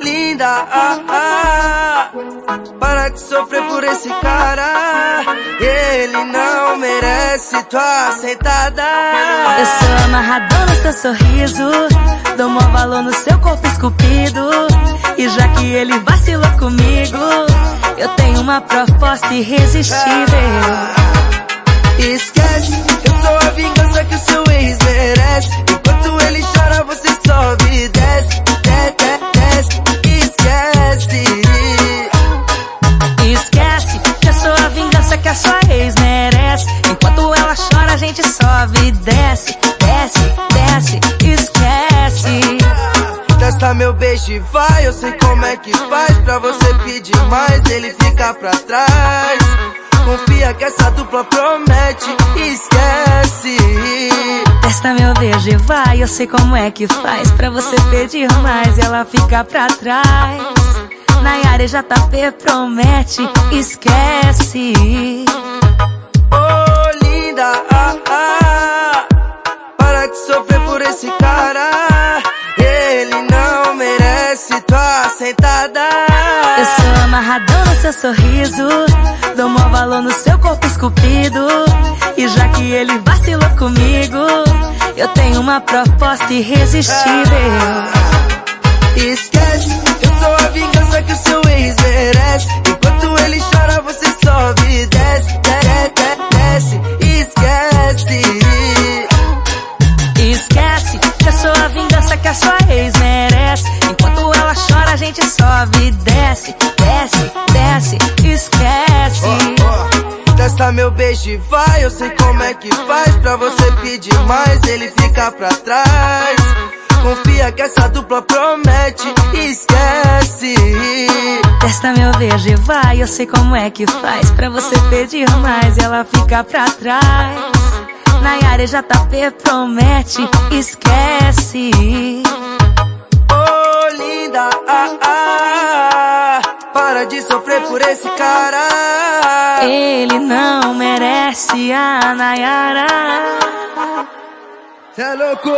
Linda. Para de sofrer por esse cara. Ele não merece tua sentada. Eu sou amarradão no seu sorriso. Dou maior valor no seu corpo esculpido. E já que ele vacilou comigo, eu tenho uma proposta irresistível. Esquece, sou a vingança que a sua ex merece. Enquanto ela chora, a gente sobe e desce, desce, desce. Esquece. Testa meu beijo e vai, eu sei como é que faz pra você pedir mais, ele fica pra trás. Confia que essa dupla promete, esquece. Testa meu beijo e vai, eu sei como é que faz pra você pedir mais, ela fica pra trás. Nayara JP promete, esquece. Oh, linda, ah, ah. Para de sofrer por esse cara. Ele não merece tua sentada. Eu sou amarradão no seu sorriso. Dou maior valor no seu corpo esculpido. E já que ele vacilou comigo, eu tenho uma proposta irresistível. Esquece, que a sua ex merece. Enquanto ela chora, a gente sobe e desce, desce, desce. Esquece. Oh, oh. Testa meu beijo e vai, eu sei como é que faz pra você pedir mais, ele fica pra trás. Confia que essa dupla promete, esquece. Testa meu beijo e vai, eu sei como é que faz pra você pedir mais, ela fica pra trás. Nayara JP promete, esquece. Oh, linda, ah, ah, para de sofrer por esse cara. Ele não merece a Nayara. Cê é louco?